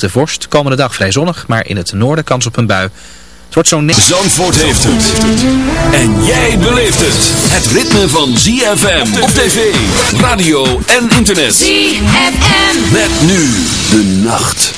lichte vorst. Komende dag vrij zonnig, maar in het noorden kans op een bui. Het wordt zo'n... Zandvoort heeft het. En jij beleeft het. Het ritme van ZFM op tv, radio en internet. ZFM. Met nu de nacht.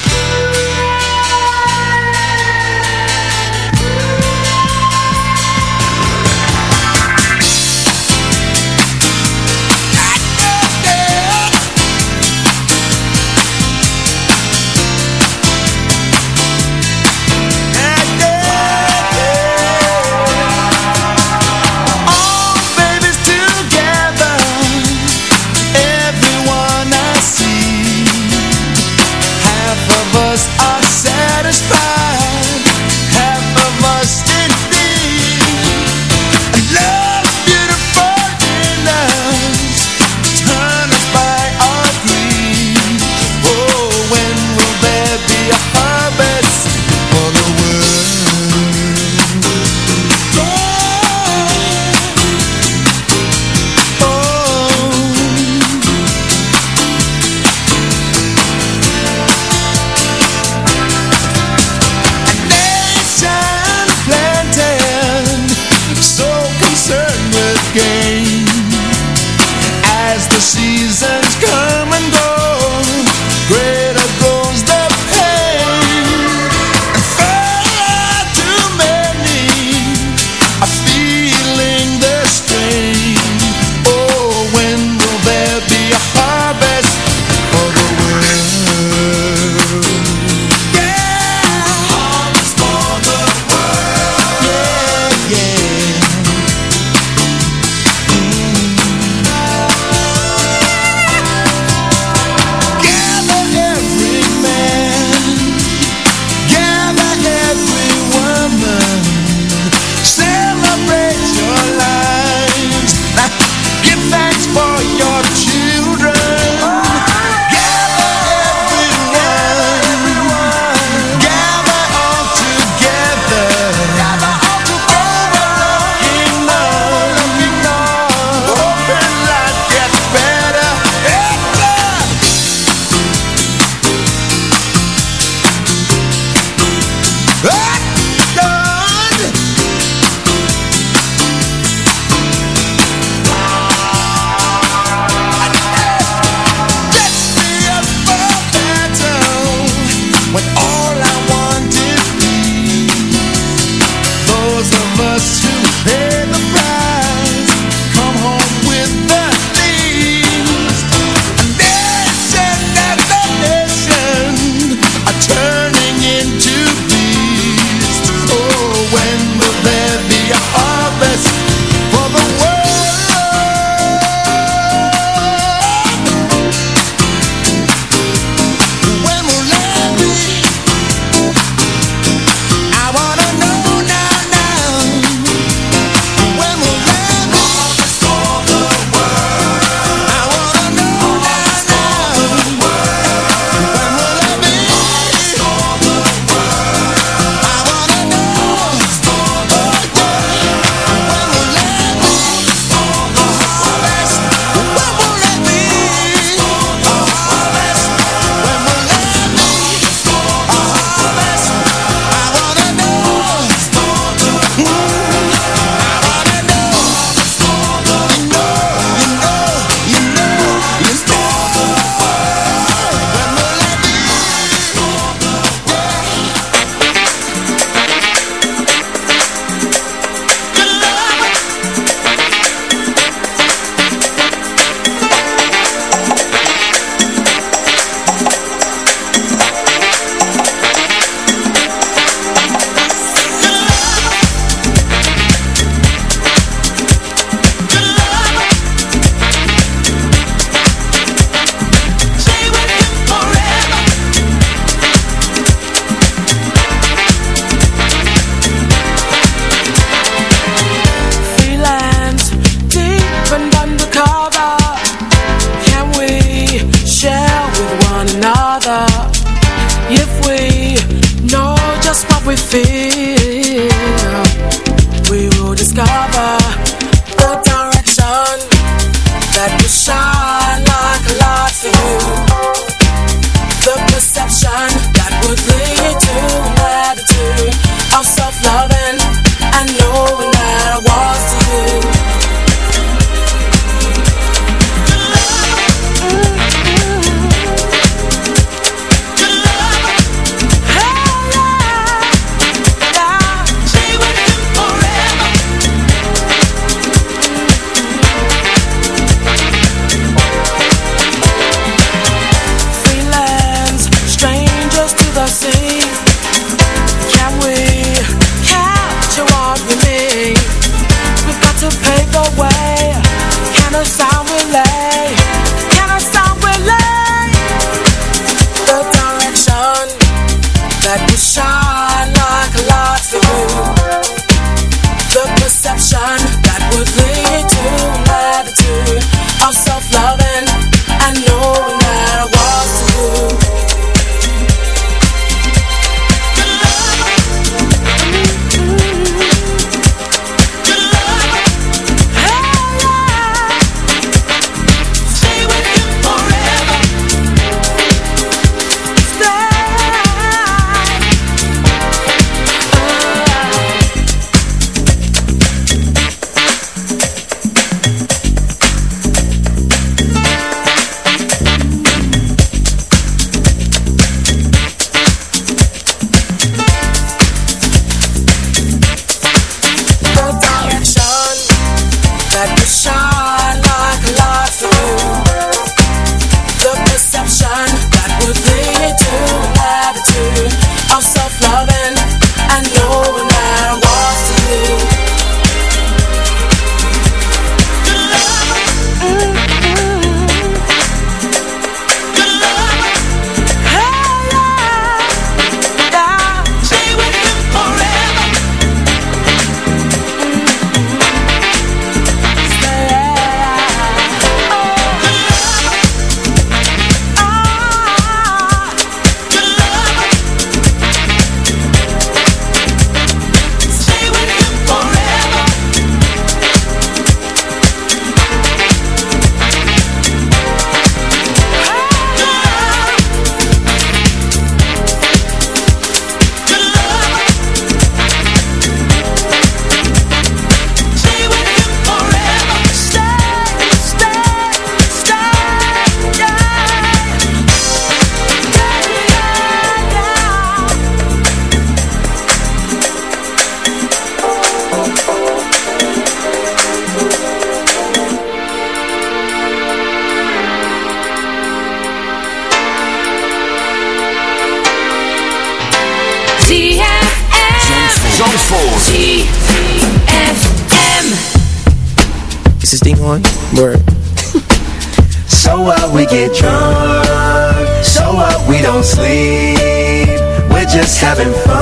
having fun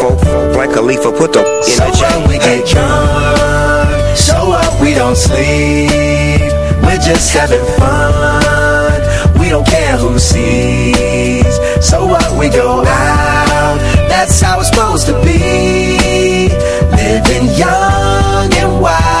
folk, like a leaf, put the in so the chain. we get drunk, so up, we don't sleep. We're just having fun. We don't care who sees so what we go out, that's how it's supposed to be. Living young and wild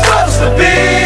to be.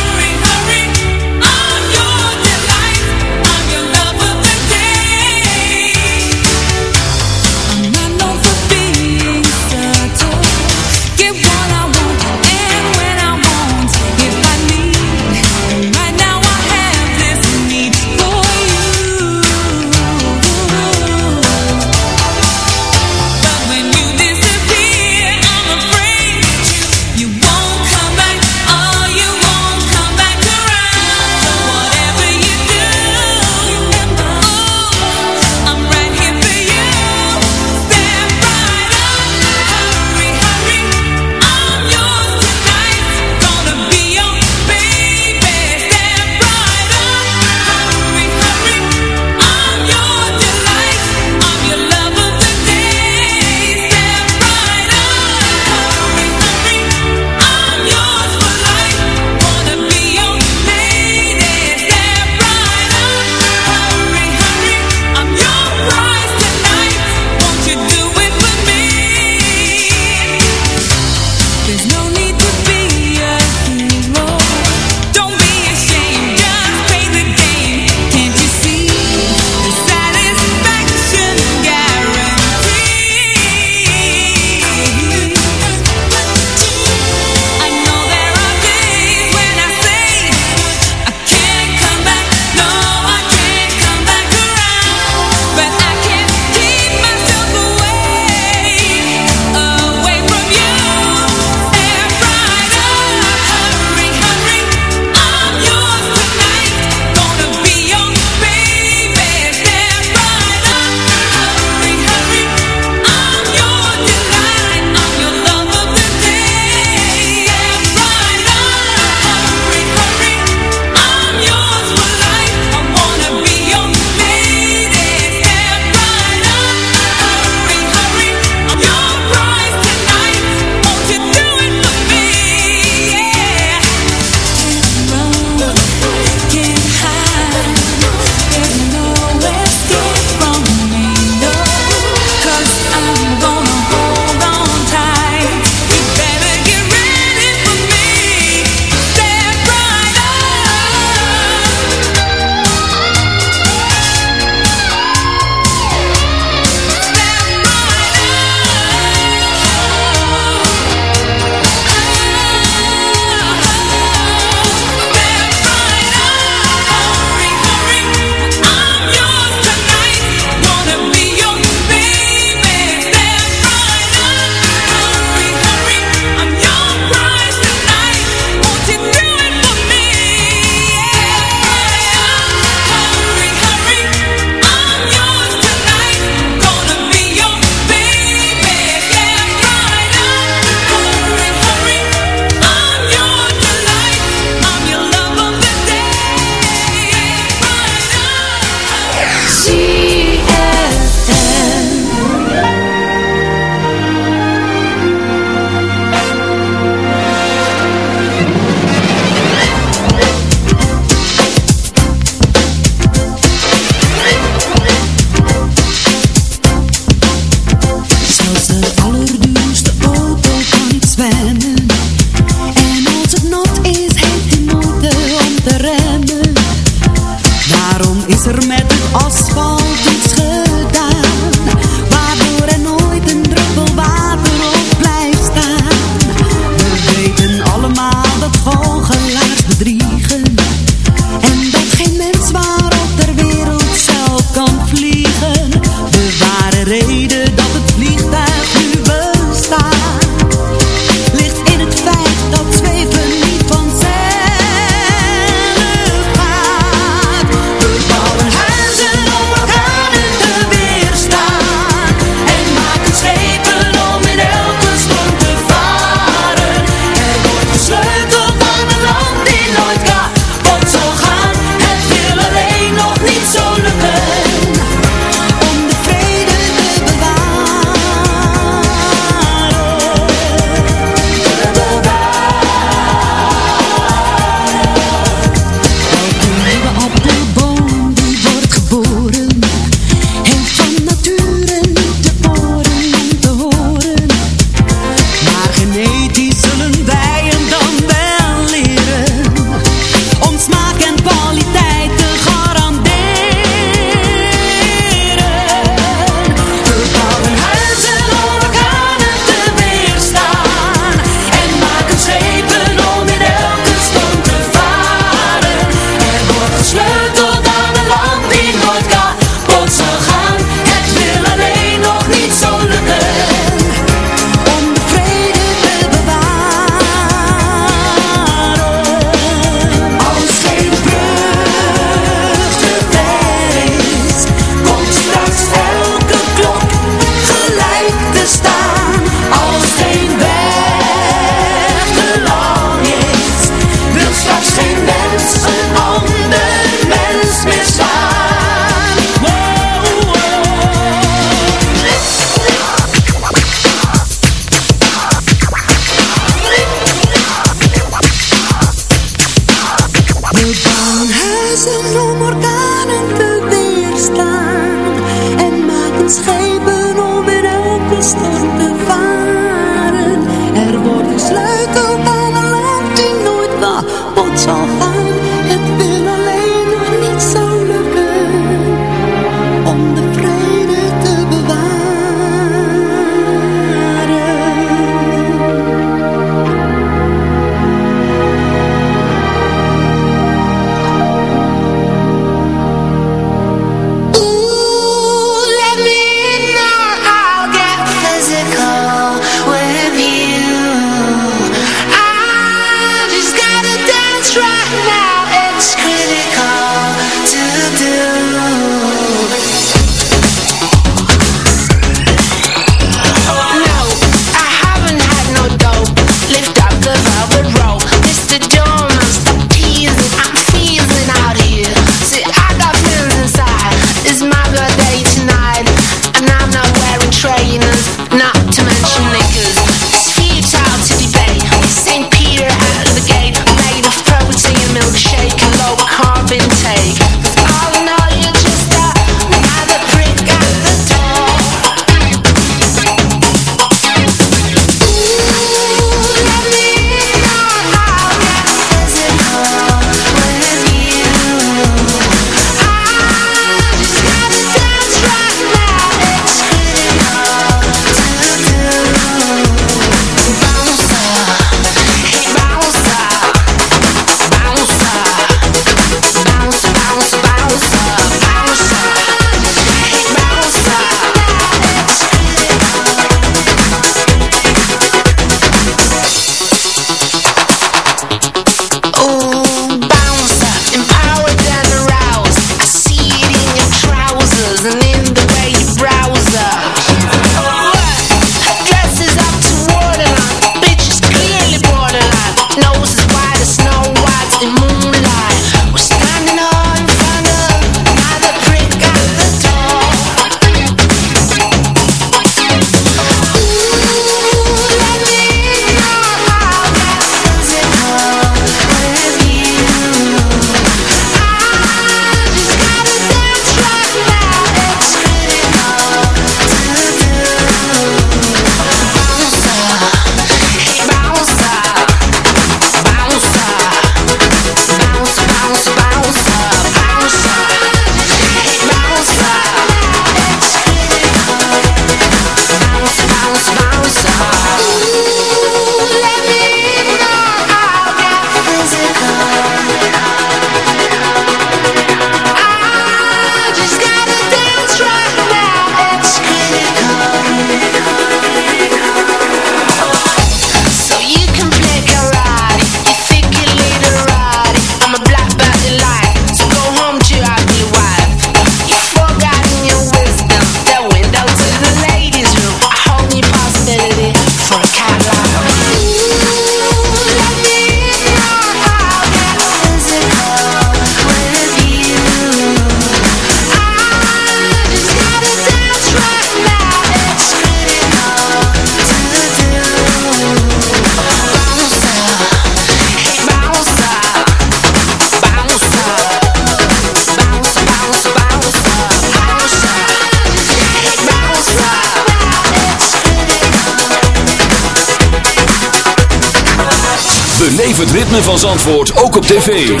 Ritme van Zandvoort ook op tv.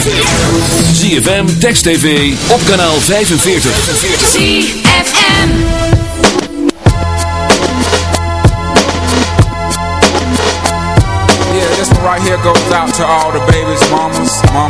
ZFM, Text TV, op kanaal 45. ZFM. Yeah, this one right here goes out to all the babies, mamas, mamas. Mamas,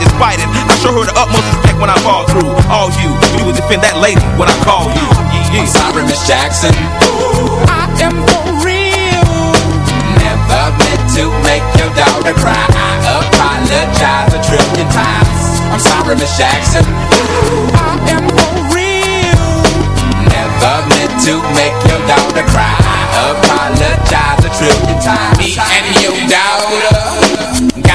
Despite it, I show her the utmost respect when I fall through. All you, you would defend that lady when I call you. I'm sorry, Miss Jackson. I am for real. Never meant to make your daughter cry. I apologize a trillion times. I'm sorry, Miss Jackson. I am for real. Never meant to make your daughter cry. I apologize a trillion times. Me and your daughter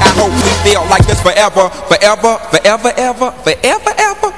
I hope we feel like this forever, forever, forever, ever, forever, ever.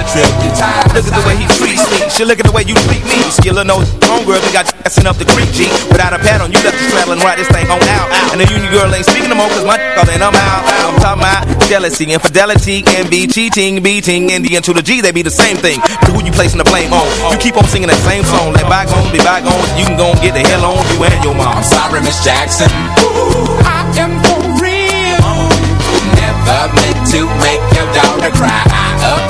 a trillion times. Look at the way he treats me. She look at the way you treat me. Skillin' no homegirl, we got you assin' up the creek, G. Without a pad on, you left the straddle and ride this thing on out. And the union girl ain't speaking no more, cause my all in, I'm out. I'm talking about jealousy, infidelity, envy, cheating, beating, and the N to the G, they be the same thing. But who you placing the blame on? You keep on singing that same song. Let bygones be bygones, you can go and get the hell on you and your mom. I'm sorry, Miss Jackson. Ooh, I am for real. Never meant to make your daughter cry. I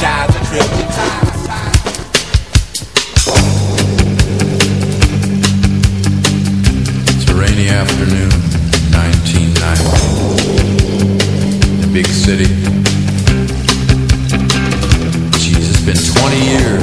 It's and. Rainy afternoon, 1990. The big city. Jesus, it's been 20 years.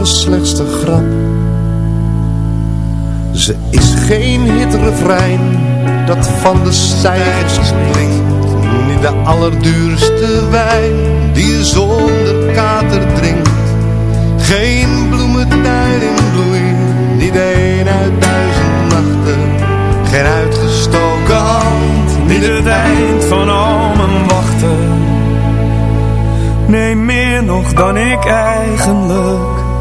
Allerslechtste grap. Ze is geen hitrefrein dat van de stijgers klinkt. Niet de allerduurste wijn die je zonder kater drinkt. Geen bloementuin in bloei, niet een uit duizend nachten. Geen uitgestoken hand, Niet het eind van al mijn wachten Nee, meer nog dan ik eigenlijk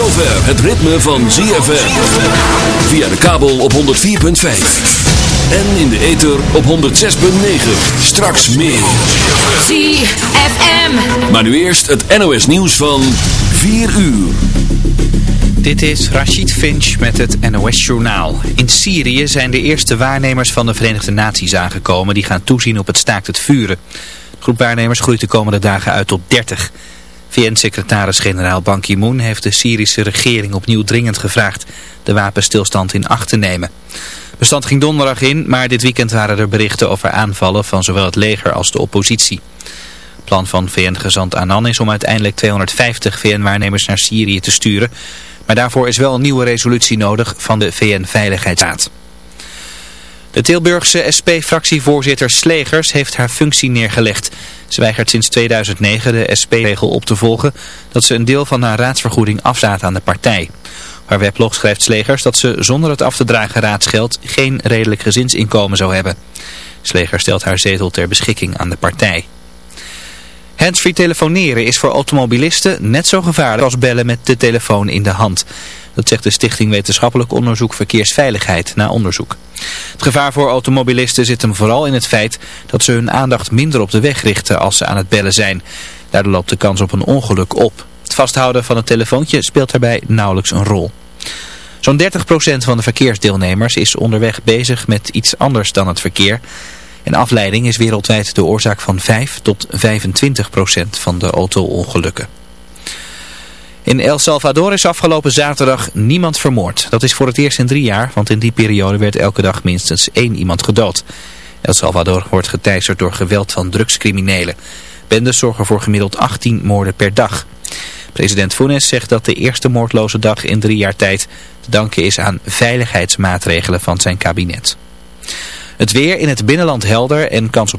zover het ritme van ZFM. Via de kabel op 104.5. En in de ether op 106.9. Straks meer. ZFM. Maar nu eerst het NOS nieuws van 4 uur. Dit is Rachid Finch met het NOS-journaal. In Syrië zijn de eerste waarnemers van de Verenigde Naties aangekomen... die gaan toezien op het staakt het vuren. De groep waarnemers groeit de komende dagen uit tot 30. VN-secretaris-generaal Ban Ki-moon heeft de Syrische regering opnieuw dringend gevraagd... de wapenstilstand in acht te nemen. Bestand ging donderdag in, maar dit weekend waren er berichten over aanvallen... van zowel het leger als de oppositie. Plan van VN-gezant Annan is om uiteindelijk 250 VN-waarnemers naar Syrië te sturen... Maar daarvoor is wel een nieuwe resolutie nodig van de VN-veiligheidsraad. De Tilburgse SP-fractievoorzitter Slegers heeft haar functie neergelegd. Ze weigert sinds 2009 de SP-regel op te volgen dat ze een deel van haar raadsvergoeding afzaat aan de partij. Haar weblog schrijft Slegers dat ze zonder het af te dragen raadsgeld geen redelijk gezinsinkomen zou hebben. Slegers stelt haar zetel ter beschikking aan de partij. Handsfree telefoneren is voor automobilisten net zo gevaarlijk als bellen met de telefoon in de hand. Dat zegt de Stichting Wetenschappelijk Onderzoek Verkeersveiligheid na onderzoek. Het gevaar voor automobilisten zit hem vooral in het feit dat ze hun aandacht minder op de weg richten als ze aan het bellen zijn. Daardoor loopt de kans op een ongeluk op. Het vasthouden van het telefoontje speelt daarbij nauwelijks een rol. Zo'n 30% van de verkeersdeelnemers is onderweg bezig met iets anders dan het verkeer. En afleiding is wereldwijd de oorzaak van 5 tot 25 procent van de auto-ongelukken. In El Salvador is afgelopen zaterdag niemand vermoord. Dat is voor het eerst in drie jaar, want in die periode werd elke dag minstens één iemand gedood. El Salvador wordt geteisterd door geweld van drugscriminelen. Bendes zorgen voor gemiddeld 18 moorden per dag. President Funes zegt dat de eerste moordloze dag in drie jaar tijd te danken is aan veiligheidsmaatregelen van zijn kabinet. Het weer in het binnenland helder en kans op